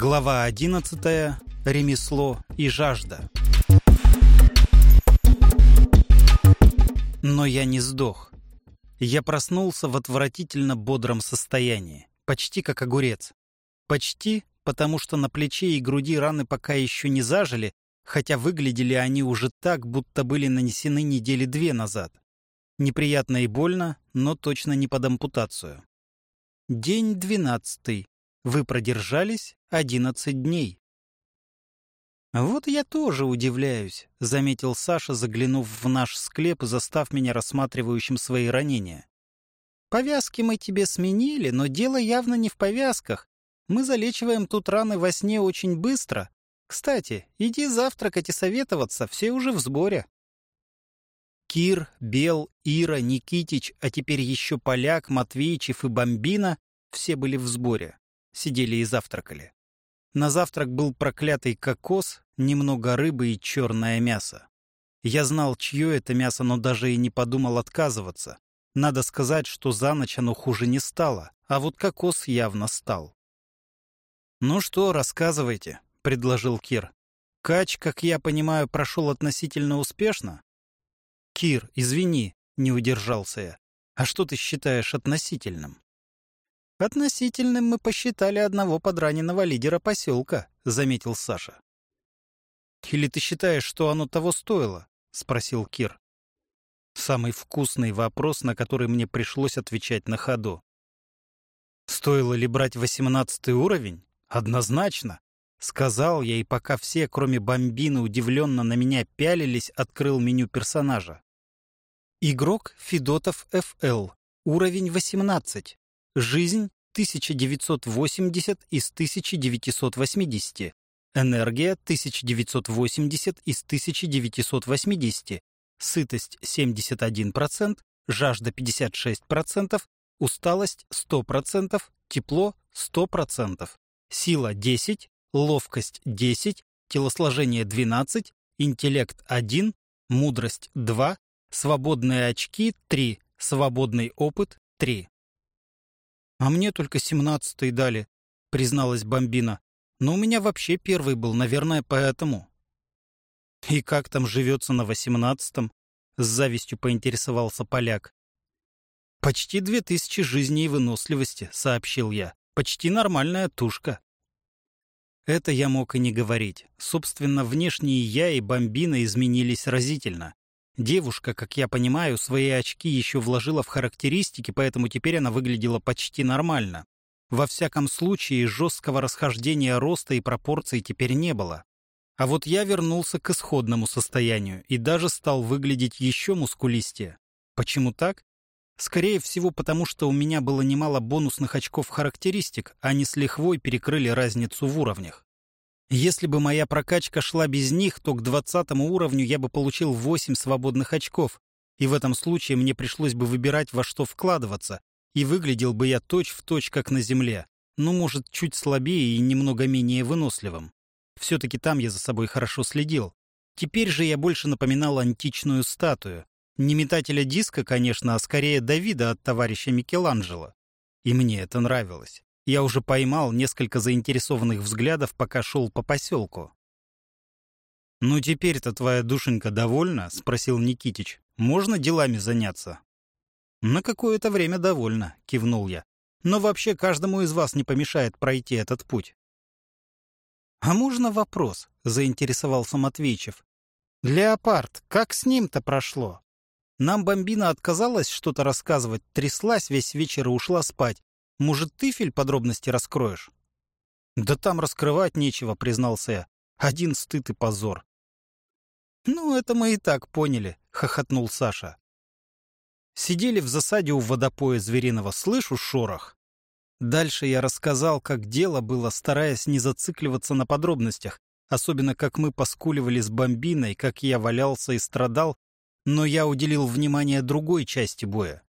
Глава 11. Ремесло и жажда. Но я не сдох. Я проснулся в отвратительно бодром состоянии, почти как огурец. Почти, потому что на плече и груди раны пока еще не зажили, хотя выглядели они уже так, будто были нанесены недели две назад. Неприятно и больно, но точно не под ампутацию. День двенадцатый. Вы продержались одиннадцать дней. «Вот я тоже удивляюсь», — заметил Саша, заглянув в наш склеп застав меня рассматривающим свои ранения. «Повязки мы тебе сменили, но дело явно не в повязках. Мы залечиваем тут раны во сне очень быстро. Кстати, иди завтракать и советоваться, все уже в сборе». Кир, Бел, Ира, Никитич, а теперь еще Поляк, Матвеичев и Бомбина все были в сборе. Сидели и завтракали. На завтрак был проклятый кокос, немного рыбы и черное мясо. Я знал, чье это мясо, но даже и не подумал отказываться. Надо сказать, что за ночь оно хуже не стало, а вот кокос явно стал. «Ну что, рассказывайте», — предложил Кир. «Кач, как я понимаю, прошел относительно успешно?» «Кир, извини», — не удержался я. «А что ты считаешь относительным?» «Относительным мы посчитали одного подраненного лидера поселка», — заметил Саша. «Или ты считаешь, что оно того стоило?» — спросил Кир. Самый вкусный вопрос, на который мне пришлось отвечать на ходу. «Стоило ли брать восемнадцатый уровень? Однозначно!» Сказал я, и пока все, кроме бомбины, удивленно на меня пялились, открыл меню персонажа. Игрок Федотов ФЛ. Уровень 18. Жизнь 1980 из 1980. Энергия 1980 из 1980. Сытость 71%, жажда 56%, усталость 100%, тепло 100%, сила 10, ловкость 10, телосложение 12, интеллект 1, мудрость 2, свободные очки 3, свободный опыт 3. «А мне только семнадцатый дали», — призналась Бомбина. «Но у меня вообще первый был, наверное, поэтому». «И как там живется на восемнадцатом?» — с завистью поинтересовался поляк. «Почти две тысячи жизней и выносливости», — сообщил я. «Почти нормальная тушка». Это я мог и не говорить. Собственно, внешние я и бомбина изменились разительно. Девушка, как я понимаю, свои очки еще вложила в характеристики, поэтому теперь она выглядела почти нормально. Во всяком случае, жесткого расхождения роста и пропорций теперь не было. А вот я вернулся к исходному состоянию и даже стал выглядеть еще мускулистее. Почему так? Скорее всего, потому что у меня было немало бонусных очков характеристик, а они с лихвой перекрыли разницу в уровнях. Если бы моя прокачка шла без них, то к 20 уровню я бы получил 8 свободных очков, и в этом случае мне пришлось бы выбирать, во что вкладываться, и выглядел бы я точь-в-точь, точь, как на земле, но, может, чуть слабее и немного менее выносливым. Все-таки там я за собой хорошо следил. Теперь же я больше напоминал античную статую. Не метателя диска, конечно, а скорее Давида от товарища Микеланджело. И мне это нравилось. Я уже поймал несколько заинтересованных взглядов, пока шел по поселку. «Ну теперь-то твоя душенька довольна?» — спросил Никитич. «Можно делами заняться?» «На какое-то время довольна», — кивнул я. «Но вообще каждому из вас не помешает пройти этот путь». «А можно вопрос?» — заинтересовался Матвейчев. «Леопард, как с ним-то прошло?» Нам бомбина отказалась что-то рассказывать, тряслась весь вечер и ушла спать. Может, ты, Филь, подробности раскроешь?» «Да там раскрывать нечего», — признался я. «Один стыд и позор». «Ну, это мы и так поняли», — хохотнул Саша. Сидели в засаде у водопоя звериного, слышу шорох. Дальше я рассказал, как дело было, стараясь не зацикливаться на подробностях, особенно как мы поскуливали с бомбиной, как я валялся и страдал, но я уделил внимание другой части боя.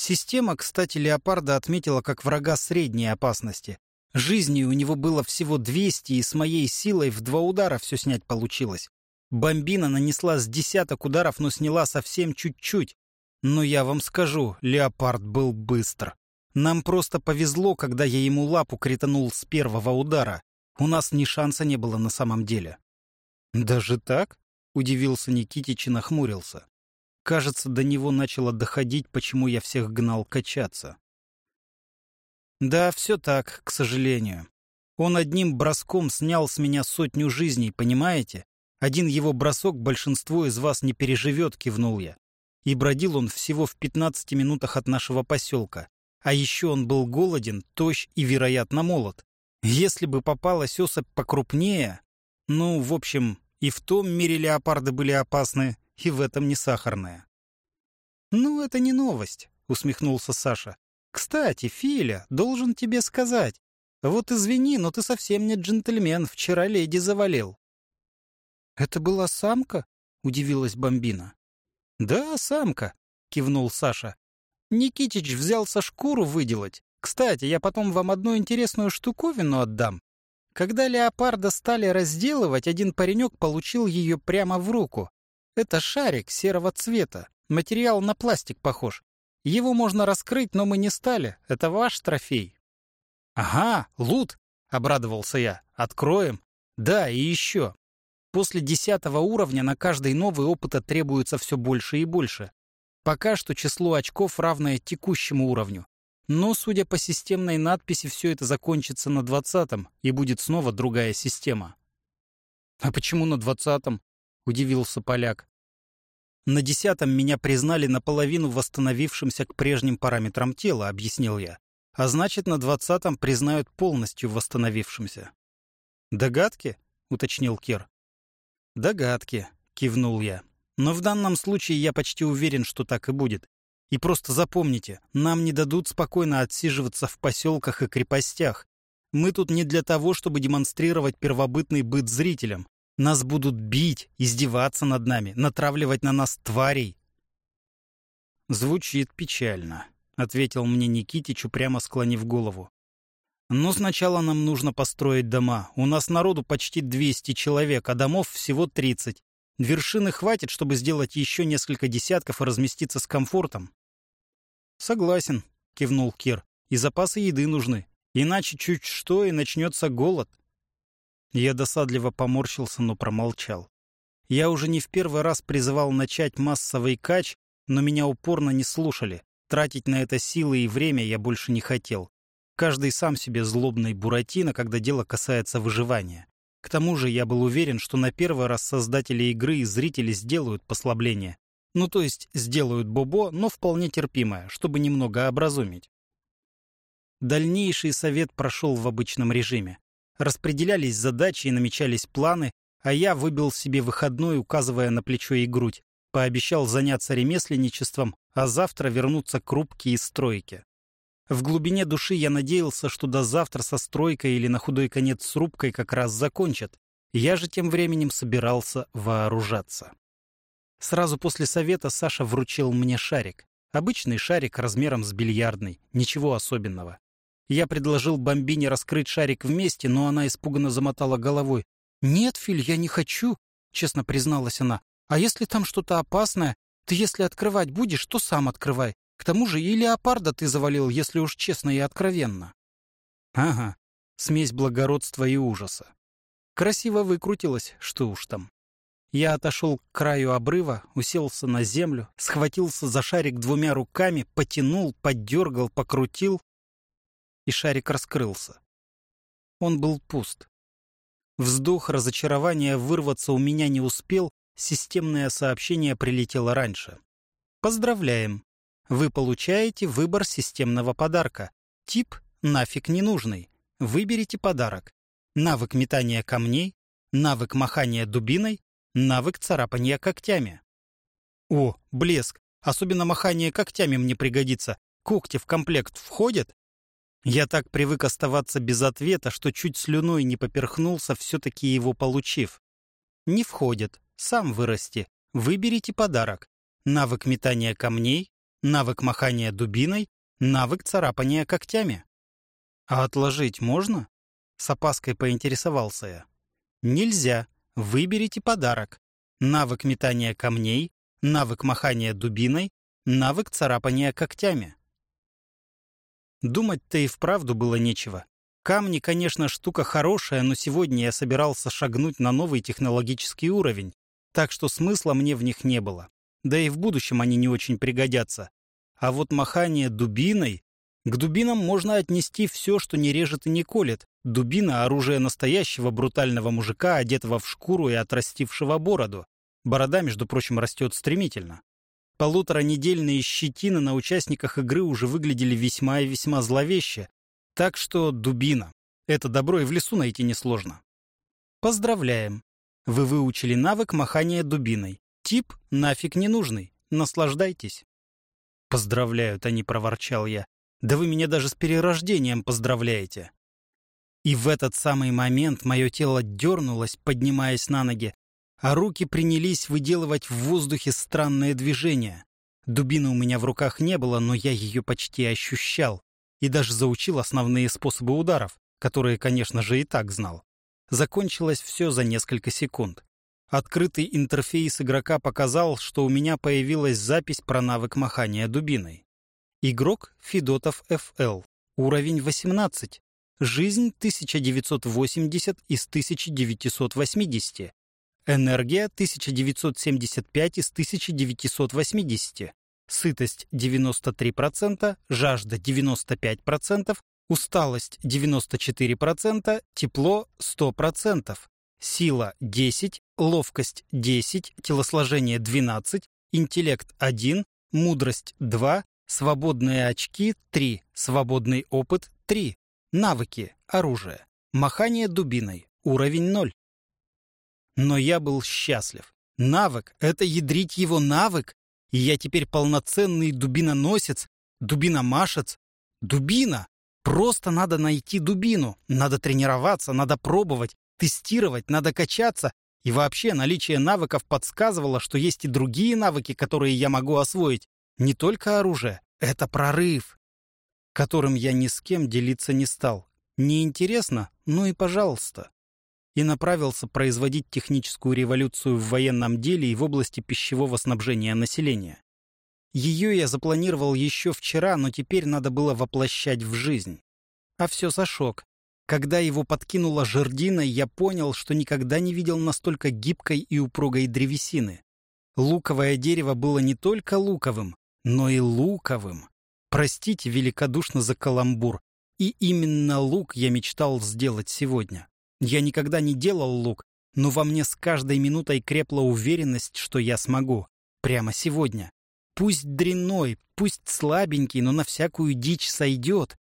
Система, кстати, Леопарда отметила как врага средней опасности. Жизни у него было всего 200, и с моей силой в два удара все снять получилось. Бомбина нанесла с десяток ударов, но сняла совсем чуть-чуть. Но я вам скажу, Леопард был быстр. Нам просто повезло, когда я ему лапу кританул с первого удара. У нас ни шанса не было на самом деле. «Даже так?» — удивился Никитич и нахмурился. Кажется, до него начало доходить, почему я всех гнал качаться. Да, все так, к сожалению. Он одним броском снял с меня сотню жизней, понимаете? Один его бросок большинство из вас не переживет, кивнул я. И бродил он всего в 15 минутах от нашего поселка. А еще он был голоден, тощ и, вероятно, молод. Если бы попалась особь покрупнее... Ну, в общем, и в том мире леопарды были опасны, и в этом не сахарная. «Ну, это не новость», — усмехнулся Саша. «Кстати, Филя, должен тебе сказать. Вот извини, но ты совсем не джентльмен, вчера леди завалил». «Это была самка?» — удивилась Бомбина. «Да, самка», — кивнул Саша. «Никитич взялся шкуру выделать. Кстати, я потом вам одну интересную штуковину отдам. Когда леопарда стали разделывать, один паренек получил ее прямо в руку. Это шарик серого цвета. Материал на пластик похож. Его можно раскрыть, но мы не стали. Это ваш трофей. Ага, лут, обрадовался я. Откроем. Да, и еще. После десятого уровня на каждый новый опыт требуется все больше и больше. Пока что число очков равное текущему уровню. Но, судя по системной надписи, все это закончится на двадцатом, и будет снова другая система. «А почему на двадцатом?» — удивился поляк. На десятом меня признали наполовину восстановившимся к прежним параметрам тела, объяснил я. А значит, на двадцатом признают полностью восстановившимся. «Догадки?» — уточнил Кир. «Догадки», — кивнул я. «Но в данном случае я почти уверен, что так и будет. И просто запомните, нам не дадут спокойно отсиживаться в поселках и крепостях. Мы тут не для того, чтобы демонстрировать первобытный быт зрителям. Нас будут бить, издеваться над нами, натравливать на нас тварей. Звучит печально, ответил мне Никитич, прямо склонив голову. Но сначала нам нужно построить дома. У нас народу почти 200 человек, а домов всего 30. Вершины хватит, чтобы сделать еще несколько десятков и разместиться с комфортом. Согласен, кивнул Кир. И запасы еды нужны. Иначе чуть что и начнется голод. Я досадливо поморщился, но промолчал. Я уже не в первый раз призывал начать массовый кач, но меня упорно не слушали. Тратить на это силы и время я больше не хотел. Каждый сам себе злобный буратино, когда дело касается выживания. К тому же я был уверен, что на первый раз создатели игры и зрители сделают послабление. Ну, то есть сделают бобо, но вполне терпимое, чтобы немного образумить. Дальнейший совет прошел в обычном режиме. Распределялись задачи и намечались планы, а я выбил себе выходной, указывая на плечо и грудь. Пообещал заняться ремесленничеством, а завтра вернуться к рубке и стройке. В глубине души я надеялся, что до завтра со стройкой или на худой конец с рубкой как раз закончат. Я же тем временем собирался вооружаться. Сразу после совета Саша вручил мне шарик. Обычный шарик размером с бильярдный, ничего особенного. Я предложил Бомбине раскрыть шарик вместе, но она испуганно замотала головой. «Нет, Филь, я не хочу», — честно призналась она. «А если там что-то опасное? Ты если открывать будешь, то сам открывай. К тому же и леопарда ты завалил, если уж честно и откровенно». «Ага, смесь благородства и ужаса. Красиво выкрутилась, что уж там». Я отошел к краю обрыва, уселся на землю, схватился за шарик двумя руками, потянул, поддергал, покрутил, и шарик раскрылся. Он был пуст. Вздох разочарования вырваться у меня не успел, системное сообщение прилетело раньше. Поздравляем! Вы получаете выбор системного подарка. Тип нафиг не нужный. Выберите подарок. Навык метания камней, навык махания дубиной, навык царапания когтями. О, блеск! Особенно махание когтями мне пригодится. Когти в комплект входят? Я так привык оставаться без ответа, что чуть слюной не поперхнулся, все-таки его получив. Не входит. Сам вырасти. Выберите подарок. Навык метания камней, навык махания дубиной, навык царапания когтями. А отложить можно? С опаской поинтересовался я. Нельзя. Выберите подарок. Навык метания камней, навык махания дубиной, навык царапания когтями. Думать-то и вправду было нечего. Камни, конечно, штука хорошая, но сегодня я собирался шагнуть на новый технологический уровень, так что смысла мне в них не было. Да и в будущем они не очень пригодятся. А вот махание дубиной... К дубинам можно отнести все, что не режет и не колет. Дубина — оружие настоящего брутального мужика, одетого в шкуру и отрастившего бороду. Борода, между прочим, растет стремительно. Полуторанедельные щетины на участниках игры уже выглядели весьма и весьма зловеще. Так что дубина. Это добро и в лесу найти несложно. Поздравляем. Вы выучили навык махания дубиной. Тип нафиг не нужный. Наслаждайтесь. «Поздравляют они», — проворчал я. «Да вы меня даже с перерождением поздравляете». И в этот самый момент мое тело дернулось, поднимаясь на ноги, а руки принялись выделывать в воздухе странное движение. Дубины у меня в руках не было, но я ее почти ощущал и даже заучил основные способы ударов, которые, конечно же, и так знал. Закончилось все за несколько секунд. Открытый интерфейс игрока показал, что у меня появилась запись про навык махания дубиной. Игрок Федотов ФЛ. Уровень 18. Жизнь 1980 из 1980. Энергия 1975 из 1980. Сытость 93%, жажда 95%, усталость 94%, тепло 100%, сила 10, ловкость 10, телосложение 12, интеллект 1, мудрость 2, свободные очки 3, свободный опыт 3, навыки, оружие, махание дубиной, уровень 0. Но я был счастлив. Навык — это ядрить его навык, и я теперь полноценный дубиноносец, дубиномашец. Дубина! Просто надо найти дубину, надо тренироваться, надо пробовать, тестировать, надо качаться. И вообще наличие навыков подсказывало, что есть и другие навыки, которые я могу освоить. Не только оружие. Это прорыв, которым я ни с кем делиться не стал. Неинтересно? Ну и пожалуйста и направился производить техническую революцию в военном деле и в области пищевого снабжения населения. Ее я запланировал еще вчера, но теперь надо было воплощать в жизнь. А все сошок. Когда его подкинула жердина, я понял, что никогда не видел настолько гибкой и упругой древесины. Луковое дерево было не только луковым, но и луковым. Простите великодушно за каламбур. И именно лук я мечтал сделать сегодня. Я никогда не делал лук, но во мне с каждой минутой крепла уверенность, что я смогу. Прямо сегодня. Пусть дрянной, пусть слабенький, но на всякую дичь сойдет.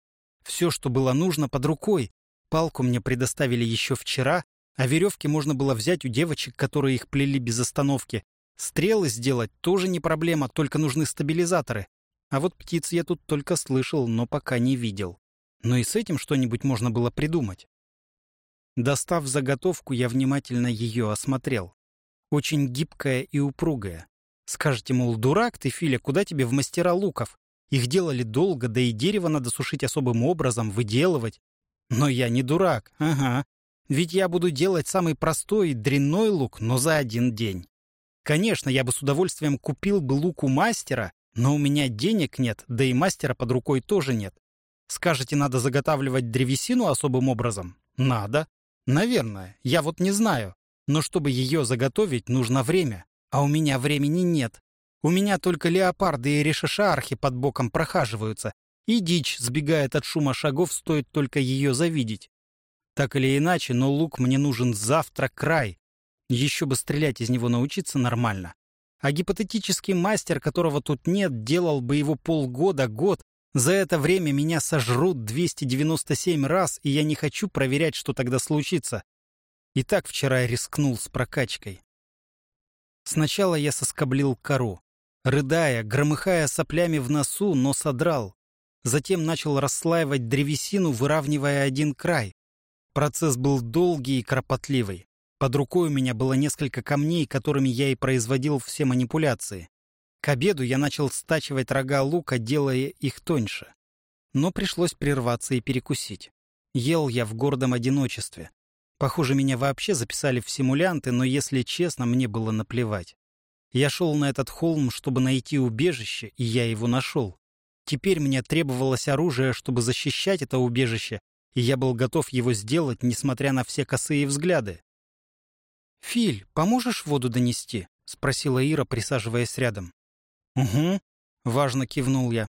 Все, что было нужно, под рукой. Палку мне предоставили еще вчера, а веревки можно было взять у девочек, которые их плели без остановки. Стрелы сделать тоже не проблема, только нужны стабилизаторы. А вот птиц я тут только слышал, но пока не видел. Но и с этим что-нибудь можно было придумать. Достав заготовку, я внимательно ее осмотрел. Очень гибкая и упругая. Скажете, мол, дурак ты, Филя, куда тебе в мастера луков? Их делали долго, да и дерево надо сушить особым образом, выделывать. Но я не дурак, ага. Ведь я буду делать самый простой и дрянной лук, но за один день. Конечно, я бы с удовольствием купил бы лук у мастера, но у меня денег нет, да и мастера под рукой тоже нет. Скажете, надо заготавливать древесину особым образом? Надо. Наверное, я вот не знаю. Но чтобы ее заготовить, нужно время. А у меня времени нет. У меня только леопарды и решишархи под боком прохаживаются, и дичь сбегает от шума шагов, стоит только ее завидеть. Так или иначе, но лук мне нужен завтра край. Еще бы стрелять из него научиться нормально. А гипотетический мастер, которого тут нет, делал бы его полгода, год, за это время меня сожрут 297 раз, и я не хочу проверять, что тогда случится. И так вчера я рискнул с прокачкой. Сначала я соскоблил кору. Рыдая, громыхая соплями в носу, но содрал. Затем начал расслаивать древесину, выравнивая один край. Процесс был долгий и кропотливый. Под рукой у меня было несколько камней, которыми я и производил все манипуляции. К обеду я начал стачивать рога лука, делая их тоньше. Но пришлось прерваться и перекусить. Ел я в гордом одиночестве. Похоже, меня вообще записали в симулянты, но, если честно, мне было наплевать. Я шел на этот холм, чтобы найти убежище, и я его нашел. Теперь мне требовалось оружие, чтобы защищать это убежище, и я был готов его сделать, несмотря на все косые взгляды. «Филь, поможешь воду донести?» — спросила Ира, присаживаясь рядом. «Угу», — важно кивнул я.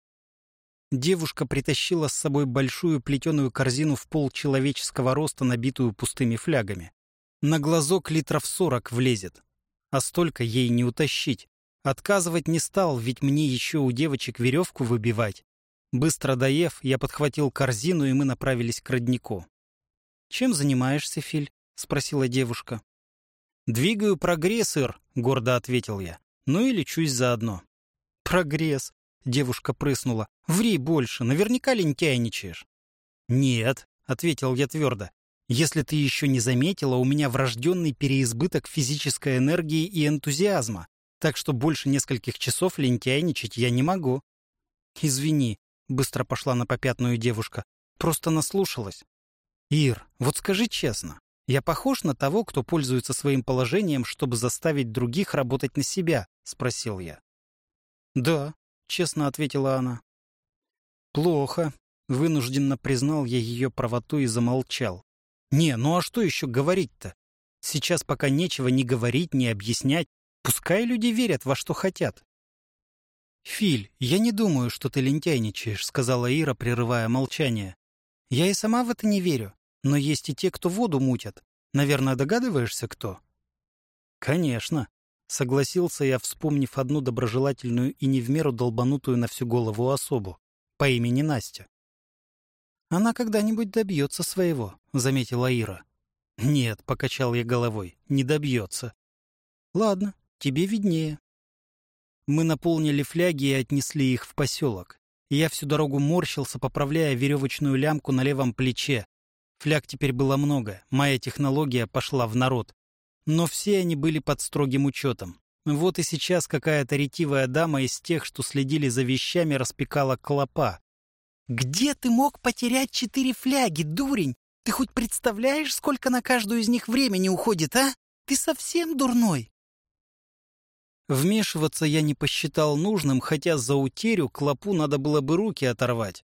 Девушка притащила с собой большую плетеную корзину в пол человеческого роста, набитую пустыми флягами. На глазок литров сорок влезет. А столько ей не утащить. Отказывать не стал, ведь мне еще у девочек веревку выбивать. Быстро доев, я подхватил корзину, и мы направились к роднику. «Чем занимаешься, Филь?» — спросила девушка. «Двигаю прогресс, Ир», — гордо ответил я. «Ну и лечусь заодно». «Прогресс», — девушка прыснула. «Ври больше, наверняка лентяйничаешь». «Нет», — ответил я твердо. «Если ты еще не заметила, у меня врожденный переизбыток физической энергии и энтузиазма, так что больше нескольких часов лентяйничать я не могу». «Извини», — быстро пошла на попятную девушка. «Просто наслушалась». «Ир, вот скажи честно, я похож на того, кто пользуется своим положением, чтобы заставить других работать на себя?» — спросил я. «Да», — честно ответила она. «Плохо», — вынужденно признал я ее правоту и замолчал. «Не, ну а что еще говорить-то? Сейчас пока нечего ни говорить, ни объяснять. Пускай люди верят во что хотят. «Филь, я не думаю, что ты лентяйничаешь», — сказала Ира, прерывая молчание. «Я и сама в это не верю, но есть и те, кто воду мутят. Наверное, догадываешься, кто?» «Конечно», — согласился я, вспомнив одну доброжелательную и не в меру долбанутую на всю голову особу по имени Настя. «Она когда-нибудь добьется своего», — заметила Ира. «Нет», — покачал я головой, — «не добьется». «Ладно, тебе виднее», мы наполнили фляги и отнесли их в поселок. Я всю дорогу морщился, поправляя веревочную лямку на левом плече. Фляг теперь было много, моя технология пошла в народ. Но все они были под строгим учетом. Вот и сейчас какая-то ретивая дама из тех, что следили за вещами, распекала клопа. «Где ты мог потерять четыре фляги, дурень? Ты хоть представляешь, сколько на каждую из них времени уходит, а? Ты совсем дурной?» Вмешиваться я не посчитал нужным, хотя за утерю клопу надо было бы руки оторвать.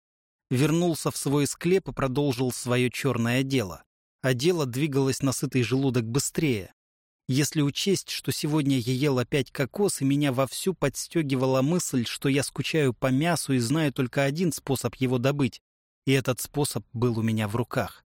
Вернулся в свой склеп и продолжил свое черное дело. А дело двигалось на сытый желудок быстрее. Если учесть, что сегодня я ел опять кокос, и меня вовсю подстегивала мысль, что я скучаю по мясу и знаю только один способ его добыть, и этот способ был у меня в руках.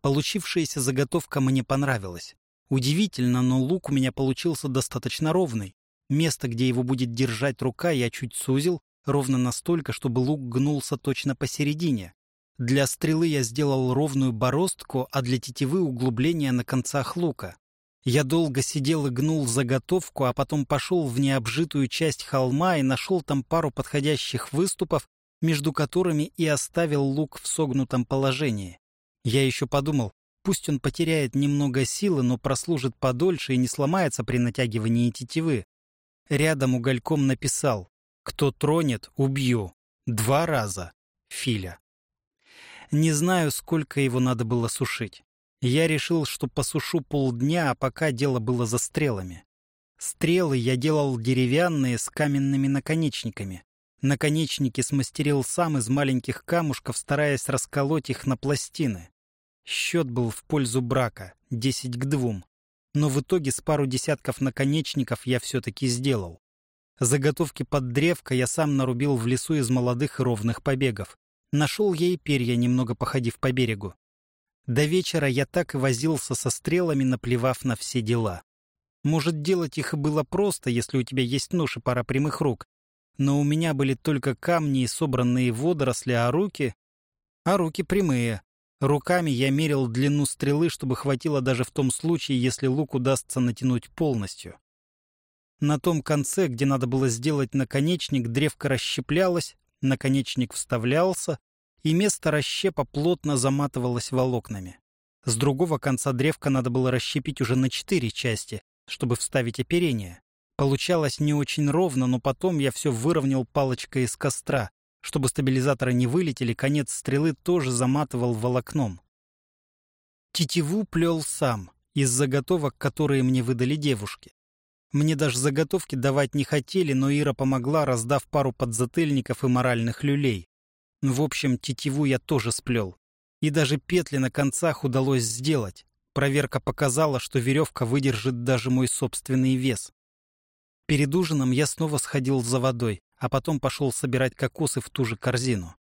Получившаяся заготовка мне понравилась. Удивительно, но лук у меня получился достаточно ровный. Место, где его будет держать рука, я чуть сузил, ровно настолько, чтобы лук гнулся точно посередине. Для стрелы я сделал ровную бороздку, а для тетивы углубление на концах лука. Я долго сидел и гнул заготовку, а потом пошел в необжитую часть холма и нашел там пару подходящих выступов, между которыми и оставил лук в согнутом положении. Я еще подумал, Пусть он потеряет немного силы, но прослужит подольше и не сломается при натягивании тетивы. Рядом угольком написал «Кто тронет, убью». Два раза. Филя. Не знаю, сколько его надо было сушить. Я решил, что посушу полдня, а пока дело было за стрелами. Стрелы я делал деревянные с каменными наконечниками. Наконечники смастерил сам из маленьких камушков, стараясь расколоть их на пластины. Счет был в пользу брака, десять к двум. Но в итоге с пару десятков наконечников я все-таки сделал. Заготовки под древко я сам нарубил в лесу из молодых и ровных побегов. Нашел ей перья, немного походив по берегу. До вечера я так и возился со стрелами, наплевав на все дела. Может, делать их было просто, если у тебя есть нож и пара прямых рук. Но у меня были только камни и собранные водоросли, а руки... А руки прямые, Руками я мерил длину стрелы, чтобы хватило даже в том случае, если лук удастся натянуть полностью. На том конце, где надо было сделать наконечник, древко расщеплялось, наконечник вставлялся, и место расщепа плотно заматывалось волокнами. С другого конца древка надо было расщепить уже на четыре части, чтобы вставить оперение. Получалось не очень ровно, но потом я все выровнял палочкой из костра, чтобы стабилизаторы не вылетели, конец стрелы тоже заматывал волокном. Тетиву плел сам, из заготовок, которые мне выдали девушки. Мне даже заготовки давать не хотели, но Ира помогла, раздав пару подзатыльников и моральных люлей. В общем, тетиву я тоже сплел. И даже петли на концах удалось сделать. Проверка показала, что веревка выдержит даже мой собственный вес. Перед ужином я снова сходил за водой, а потом пошел собирать кокосы в ту же корзину.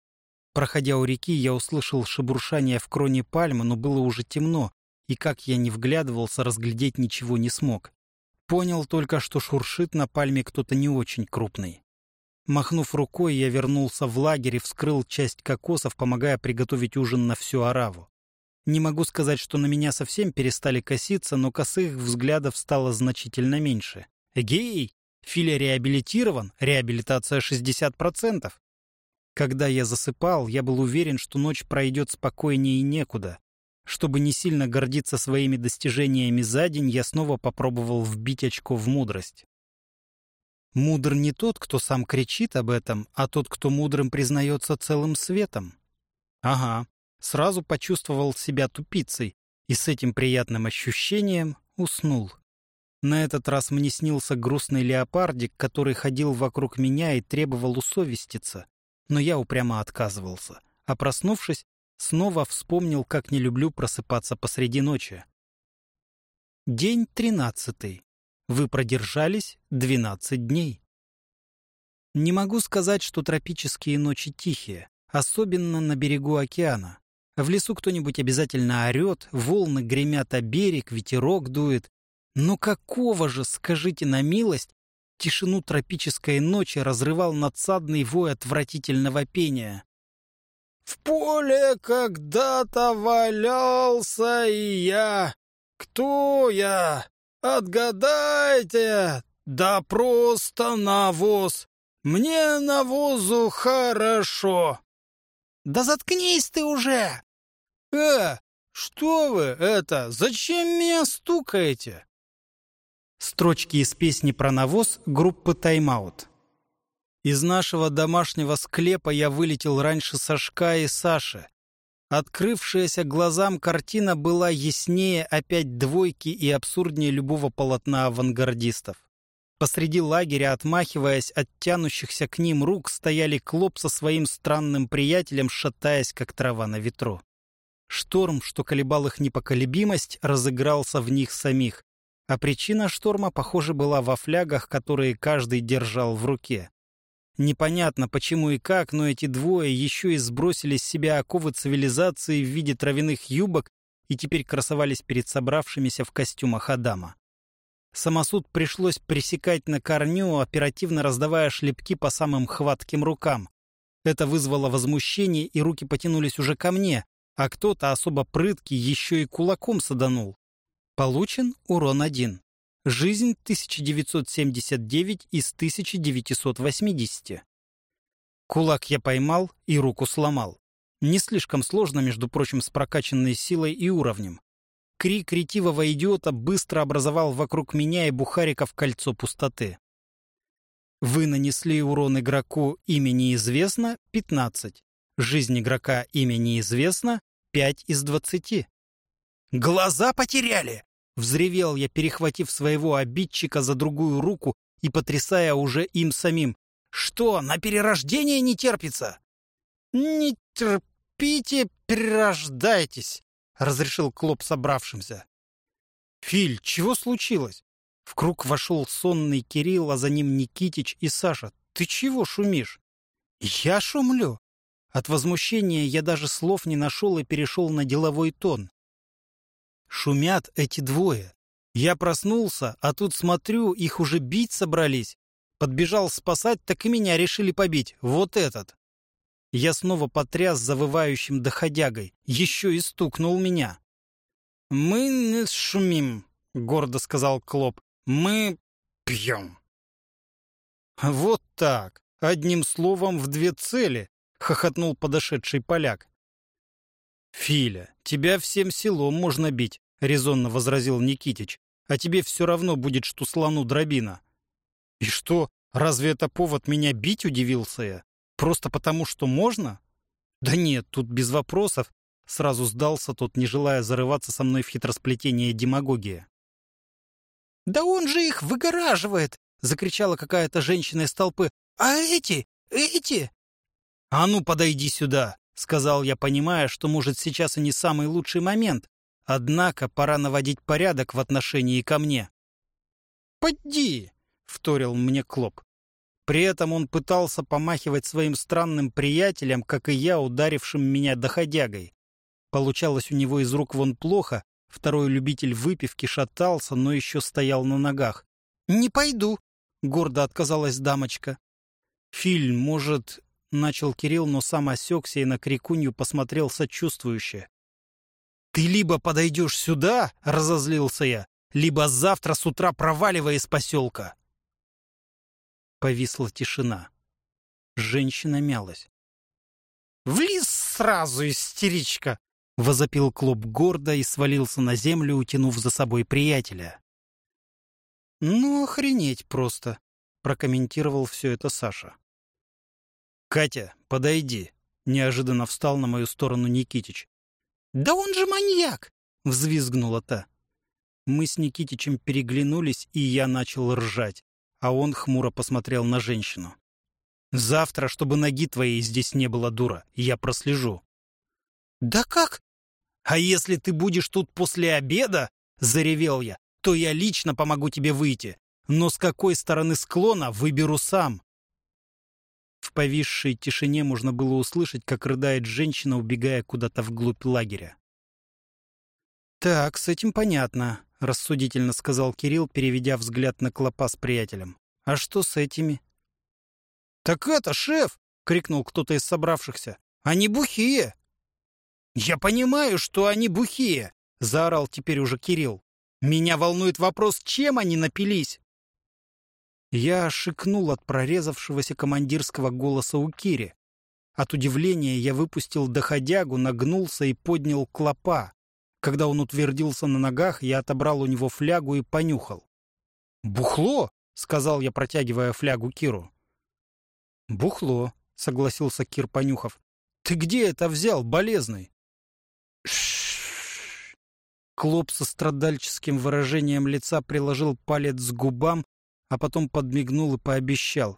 Проходя у реки, я услышал шебуршание в кроне пальмы, но было уже темно, и как я не вглядывался, разглядеть ничего не смог. Понял только, что шуршит на пальме кто-то не очень крупный. Махнув рукой, я вернулся в лагерь и вскрыл часть кокосов, помогая приготовить ужин на всю ораву. Не могу сказать, что на меня совсем перестали коситься, но косых взглядов стало значительно меньше. Эгей! Филя реабилитирован, реабилитация 60%. Когда я засыпал, я был уверен, что ночь пройдет спокойнее и некуда. Чтобы не сильно гордиться своими достижениями за день, я снова попробовал вбить очко в мудрость. Мудр не тот, кто сам кричит об этом, а тот, кто мудрым признается целым светом. Ага, сразу почувствовал себя тупицей и с этим приятным ощущением уснул. На этот раз мне снился грустный леопардик, который ходил вокруг меня и требовал усовеститься, но я упрямо отказывался, а проснувшись, снова вспомнил, как не люблю просыпаться посреди ночи. День тринадцатый. Вы продержались двенадцать дней. Не могу сказать, что тропические ночи тихие, особенно на берегу океана. В лесу кто-нибудь обязательно орет, волны гремят о берег, ветерок дует. Но какого же, скажите на милость, тишину тропической ночи разрывал надсадный вой отвратительного пения? В поле когда-то валялся и я. Кто я? Отгадайте. Да просто навоз. Мне навозу хорошо. Да заткнись ты уже. Э, что вы это? Зачем меня стукаете? Строчки из песни про навоз группы «Тайм-аут». Из нашего домашнего склепа я вылетел раньше Сашка и Саши. Открывшаяся глазам картина была яснее опять двойки и абсурднее любого полотна авангардистов. Посреди лагеря, отмахиваясь от тянущихся к ним рук, стояли Клоп со своим странным приятелем, шатаясь, как трава на ветру. Шторм, что колебал их непоколебимость, разыгрался в них самих, а причина шторма, похоже, была во флягах, которые каждый держал в руке. Непонятно, почему и как, но эти двое еще и сбросили с себя оковы цивилизации в виде травяных юбок и теперь красовались перед собравшимися в костюмах Адама. Самосуд пришлось пресекать на корню, оперативно раздавая шлепки по самым хватким рукам. Это вызвало возмущение, и руки потянулись уже ко мне, а кто-то особо прыткий еще и кулаком саданул. Получен урон 1. Жизнь 1979 из 1980. Кулак я поймал и руку сломал. Не слишком сложно, между прочим, с прокачанной силой и уровнем. Крик ретивого идиота быстро образовал вокруг меня и Бухариков кольцо пустоты. Вы нанесли урон игроку имя неизвестно 15. Жизнь игрока имя неизвестно 5 из 20. «Глаза потеряли!» Взревел я, перехватив своего обидчика за другую руку и потрясая уже им самим. «Что, на перерождение не терпится?» «Не терпите, перерождайтесь», — разрешил Клоп собравшимся. «Филь, чего случилось?» В круг вошел сонный Кирилл, а за ним Никитич и Саша. «Ты чего шумишь?» «Я шумлю?» От возмущения я даже слов не нашел и перешел на деловой тон. Шумят эти двое. Я проснулся, а тут смотрю, их уже бить собрались. Подбежал спасать, так и меня решили побить. Вот этот. Я снова потряс завывающим доходягой. Еще и стукнул меня. «Мы не шумим», — гордо сказал Клоп. «Мы пьем». «Вот так. Одним словом, в две цели», — хохотнул подошедший поляк. «Филя, тебя всем селом можно бить», — резонно возразил Никитич. «А тебе все равно будет, что слону дробина». «И что, разве это повод меня бить?» — удивился я. «Просто потому, что можно?» «Да нет, тут без вопросов», — сразу сдался тот, не желая зарываться со мной в хитросплетение демагогия. «Да он же их выгораживает!» — закричала какая-то женщина из толпы. «А эти? Эти?» «А ну, подойди сюда!» — сказал я, понимая, что, может, сейчас и не самый лучший момент, однако пора наводить порядок в отношении ко мне. «Поди!» — вторил мне Клоп. При этом он пытался помахивать своим странным приятелям, как и я, ударившим меня доходягой. Получалось у него из рук вон плохо, второй любитель выпивки шатался, но еще стоял на ногах. «Не пойду», — гордо отказалась дамочка. «Фильм, может...» — начал Кирилл, но сам осекся и на крикунью посмотрел сочувствующе. «Ты либо подойдешь сюда, — разозлился я, — либо завтра с утра проваливай из поселка». Повисла тишина. Женщина мялась. «Влез сразу, истеричка!» — возопил Клоп гордо и свалился на землю, утянув за собой приятеля. «Ну, охренеть просто!» — прокомментировал все это Саша. «Катя, подойди!» — неожиданно встал на мою сторону Никитич. «Да он же маньяк!» — взвизгнула та. Мы с Никитичем переглянулись, и я начал ржать а он хмуро посмотрел на женщину. «Завтра, чтобы ноги твоей здесь не было, дура, я прослежу». «Да как?» «А если ты будешь тут после обеда?» — заревел я. «То я лично помогу тебе выйти, но с какой стороны склона выберу сам». В повисшей тишине можно было услышать, как рыдает женщина, убегая куда-то вглубь лагеря. «Так, с этим понятно рассудительно сказал Кирилл, переведя взгляд на клопа с приятелем. А что с этими? Так это, шеф! крикнул кто-то из собравшихся. Они бухие! Я понимаю, что они бухие! заорал теперь уже Кирилл. Меня волнует вопрос, чем они напились. Я шикнул от прорезавшегося командирского голоса у Кири. От удивления я выпустил доходягу, нагнулся и поднял клопа. Когда он утвердился на ногах, я отобрал у него флягу и понюхал. «Бухло!» — сказал я, протягивая флягу Киру. «Бухло», — согласился Кир, понюхав. «Ты где это взял, болезный?» Клоп со страдальческим выражением лица приложил палец к губам, а потом подмигнул и пообещал.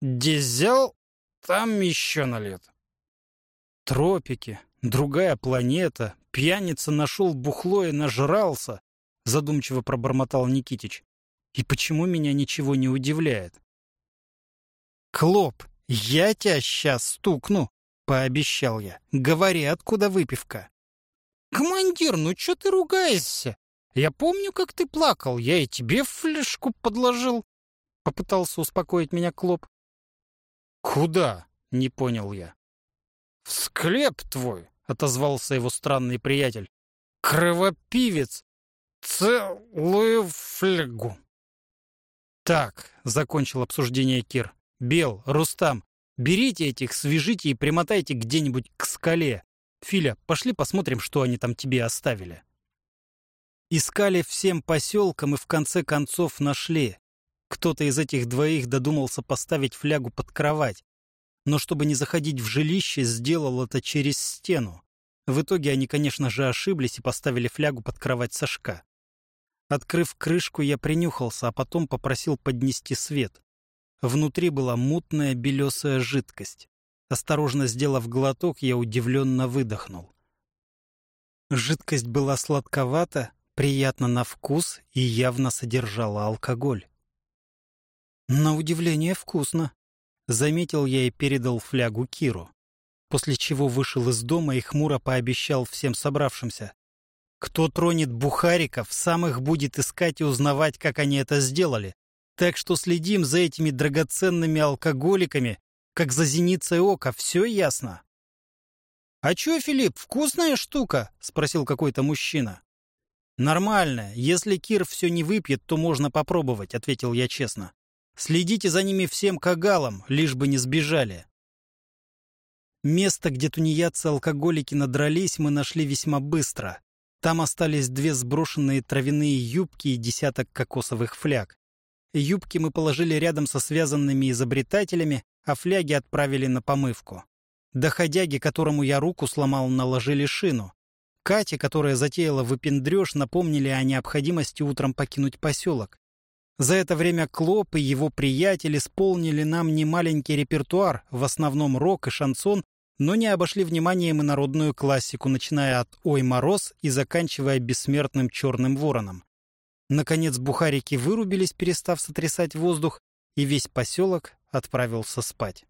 «Дизел там еще на лет». «Тропики, другая планета, Пьяница нашел бухло и нажрался, задумчиво пробормотал Никитич. И почему меня ничего не удивляет? Клоп, я тебя сейчас стукну, пообещал я. Говори, откуда выпивка? Командир, ну что ты ругаешься? Я помню, как ты плакал, я и тебе флешку подложил. Попытался успокоить меня Клоп. Куда? Не понял я. В склеп твой, — отозвался его странный приятель. «Кровопивец! Целую флягу!» «Так», — закончил обсуждение Кир. «Бел, Рустам, берите этих, свяжите и примотайте где-нибудь к скале. Филя, пошли посмотрим, что они там тебе оставили». Искали всем поселкам и в конце концов нашли. Кто-то из этих двоих додумался поставить флягу под кровать но чтобы не заходить в жилище, сделал это через стену. В итоге они, конечно же, ошиблись и поставили флягу под кровать Сашка. Открыв крышку, я принюхался, а потом попросил поднести свет. Внутри была мутная белесая жидкость. Осторожно сделав глоток, я удивленно выдохнул. Жидкость была сладковата, приятна на вкус и явно содержала алкоголь. На удивление вкусно. Заметил я и передал флягу Киру. После чего вышел из дома и хмуро пообещал всем собравшимся. Кто тронет бухариков, сам их будет искать и узнавать, как они это сделали. Так что следим за этими драгоценными алкоголиками, как за зеницей ока, все ясно. «А чё, Филипп, вкусная штука?» — спросил какой-то мужчина. «Нормально. Если Кир все не выпьет, то можно попробовать», — ответил я честно. Следите за ними всем кагалом, лишь бы не сбежали. Место, где тунеядцы-алкоголики надрались, мы нашли весьма быстро. Там остались две сброшенные травяные юбки и десяток кокосовых фляг. Юбки мы положили рядом со связанными изобретателями, а фляги отправили на помывку. Доходяги, которому я руку сломал, наложили шину. Кате, которая затеяла выпендрёж, напомнили о необходимости утром покинуть поселок. За это время Клоп и его приятель исполнили нам немаленький репертуар, в основном рок и шансон, но не обошли вниманием и народную классику, начиная от «Ой, мороз» и заканчивая бессмертным «Черным вороном». Наконец бухарики вырубились, перестав сотрясать воздух, и весь поселок отправился спать.